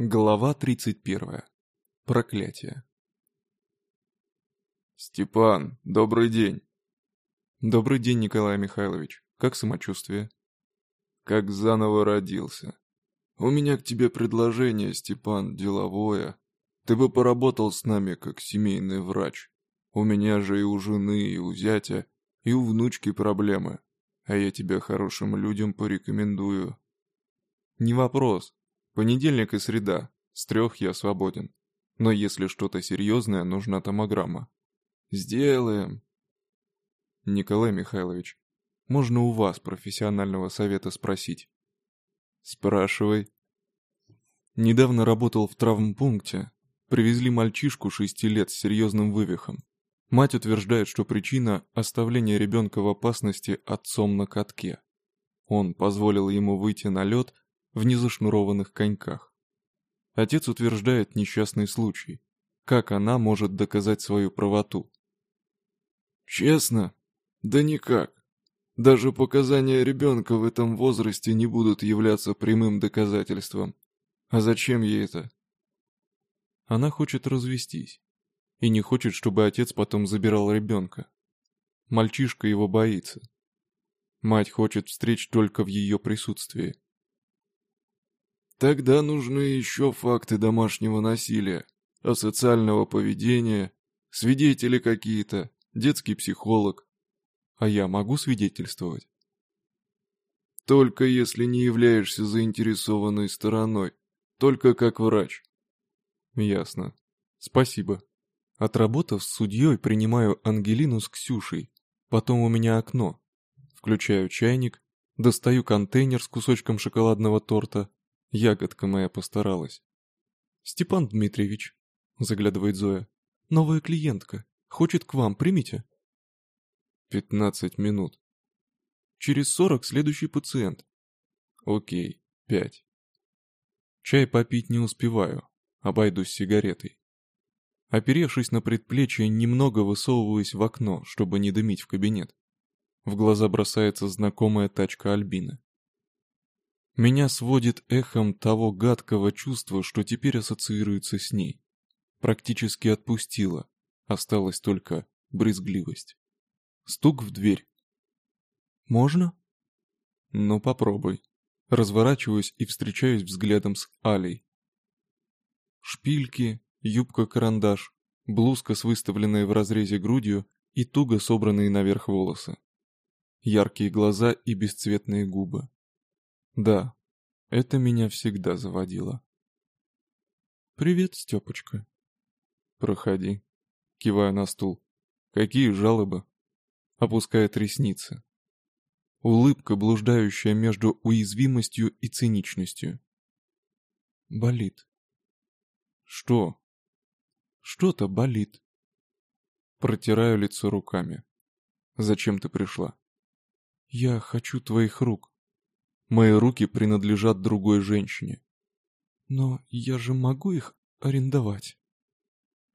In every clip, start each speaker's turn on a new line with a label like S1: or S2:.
S1: Глава 31. Проклятие.
S2: «Степан, добрый день!»
S1: Добрый день, Николай Михайлович. Как самочувствие?
S2: Как заново родился. У меня к тебе предложение, Степан, деловое. Ты бы поработал с нами как семейный врач. У меня же и у жены, и у зятя, и у внучки проблемы. А я тебя хорошим людям порекомендую.
S1: Не вопрос. Понедельник и среда. С трех я свободен. Но если что-то серьезное, нужна томограмма.
S2: Сделаем.
S1: Николай Михайлович, можно у вас профессионального совета спросить?
S2: Спрашивай.
S1: Недавно работал в травмпункте. Привезли мальчишку шести лет с серьезным вывихом. Мать утверждает, что причина – оставление ребенка в опасности отцом на катке. Он позволил ему выйти на лед в незашнурованных коньках. Отец утверждает несчастный случай. Как она может доказать свою правоту?
S2: Честно? Да никак. Даже показания ребенка в этом возрасте не будут являться прямым доказательством. А зачем ей это?
S1: Она хочет развестись. И не хочет, чтобы отец потом забирал ребенка. Мальчишка его боится. Мать хочет встреч только в ее присутствии.
S2: Тогда нужны еще факты домашнего насилия, асоциального поведения, свидетели какие-то, детский психолог.
S1: А я могу свидетельствовать?
S2: Только если не являешься заинтересованной стороной, только как врач.
S1: Ясно. Спасибо. Отработав с судьей, принимаю Ангелину с Ксюшей. Потом у меня окно. Включаю чайник, достаю контейнер с кусочком шоколадного торта, Ягодка моя постаралась. «Степан Дмитриевич», — заглядывает Зоя, — «новая клиентка. Хочет к вам, примите».
S2: «Пятнадцать минут».
S1: «Через сорок следующий пациент».
S2: «Окей, пять».
S1: Чай попить не успеваю, обойдусь сигаретой. Оперевшись на предплечье, немного высовываюсь в окно, чтобы не дымить в кабинет. В глаза бросается знакомая тачка Альбины. Меня сводит эхом того гадкого чувства, что теперь ассоциируется с ней. Практически отпустила, осталась только брезгливость. Стук в дверь. «Можно?» «Ну, попробуй». Разворачиваюсь и встречаюсь взглядом с Алей. Шпильки, юбка-карандаш, блузка с выставленной в разрезе грудью и туго собранные наверх волосы. Яркие глаза и бесцветные губы. Да, это меня всегда заводило. «Привет, Степочка». «Проходи». Киваю на стул. «Какие жалобы?» Опускает ресницы. Улыбка, блуждающая между уязвимостью и циничностью. Болит. Что? Что-то болит. Протираю лицо руками. Зачем ты пришла? Я хочу твоих рук. Мои руки принадлежат другой женщине. Но я же могу их арендовать.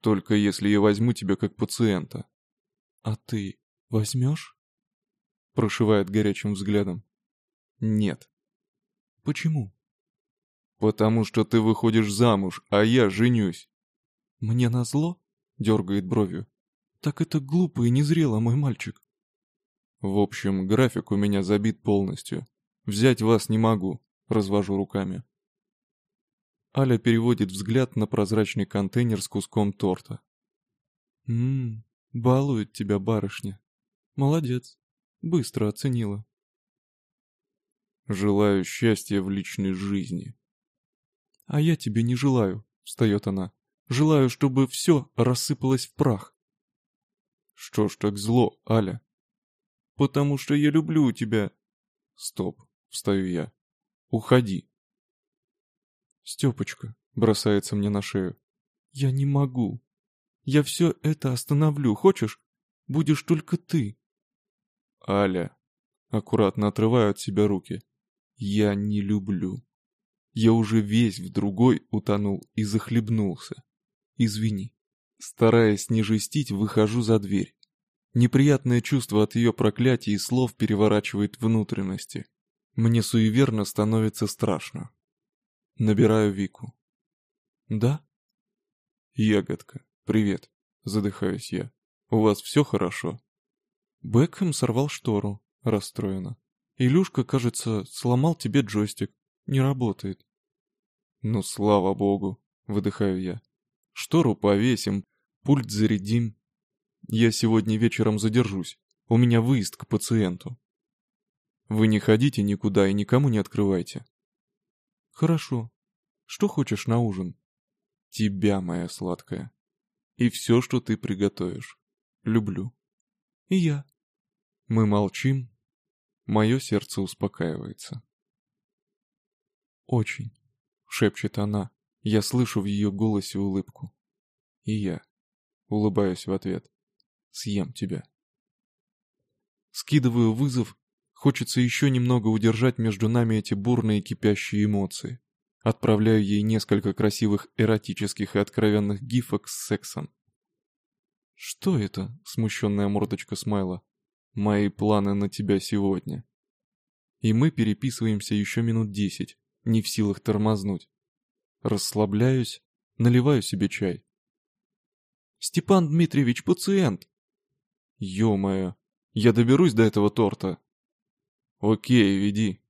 S1: Только если я возьму тебя как пациента. А ты возьмешь? Прошивает горячим взглядом. Нет. Почему? Потому что ты выходишь замуж, а я женюсь. Мне назло? Дергает бровью. Так это глупо и незрело, мой мальчик. В общем, график у меня забит полностью. Взять вас не могу, развожу руками. Аля переводит взгляд на прозрачный контейнер с куском торта. «Ммм, балует тебя барышня. Молодец, быстро оценила». «Желаю счастья в личной жизни». «А я тебе не желаю», — встает она. «Желаю, чтобы все рассыпалось в прах». «Что ж так зло, Аля?» «Потому что я люблю тебя». «Стоп, Встаю я. Уходи. Степочка бросается мне на шею. Я не могу. Я все это остановлю, хочешь? Будешь только ты. Аля. Аккуратно отрываю от себя руки. Я не люблю. Я уже весь в другой утонул и захлебнулся. Извини. Стараясь не жестить, выхожу за дверь. Неприятное чувство от ее проклятий и слов переворачивает внутренности. Мне суеверно становится страшно. Набираю Вику. Да?
S2: Ягодка, привет, задыхаюсь я. У вас все хорошо?
S1: Бекхэм сорвал штору, расстроена. Илюшка, кажется, сломал тебе джойстик. Не работает.
S2: Ну, слава богу, выдыхаю я. Штору повесим, пульт зарядим. Я сегодня вечером задержусь. У меня выезд к пациенту. Вы не ходите никуда и никому не открывайте.
S1: Хорошо. Что хочешь на ужин?
S2: Тебя, моя сладкая. И все, что ты приготовишь. Люблю.
S1: И я.
S2: Мы молчим. Мое сердце успокаивается.
S1: Очень, шепчет она. Я слышу в ее голосе улыбку.
S2: И я улыбаюсь в ответ. Съем тебя.
S1: Скидываю вызов. Хочется еще немного удержать между нами эти бурные кипящие эмоции. Отправляю ей несколько красивых эротических и откровенных гифок с сексом. «Что это?» — смущенная мордочка Смайла.
S2: «Мои планы на тебя сегодня».
S1: И мы переписываемся еще минут десять, не в силах тормознуть. Расслабляюсь, наливаю себе чай. «Степан Дмитриевич, пациент!»
S2: «Ё-моё, я доберусь до этого торта?» «Окей, веди».